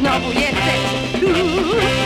Znowu jesteś tu.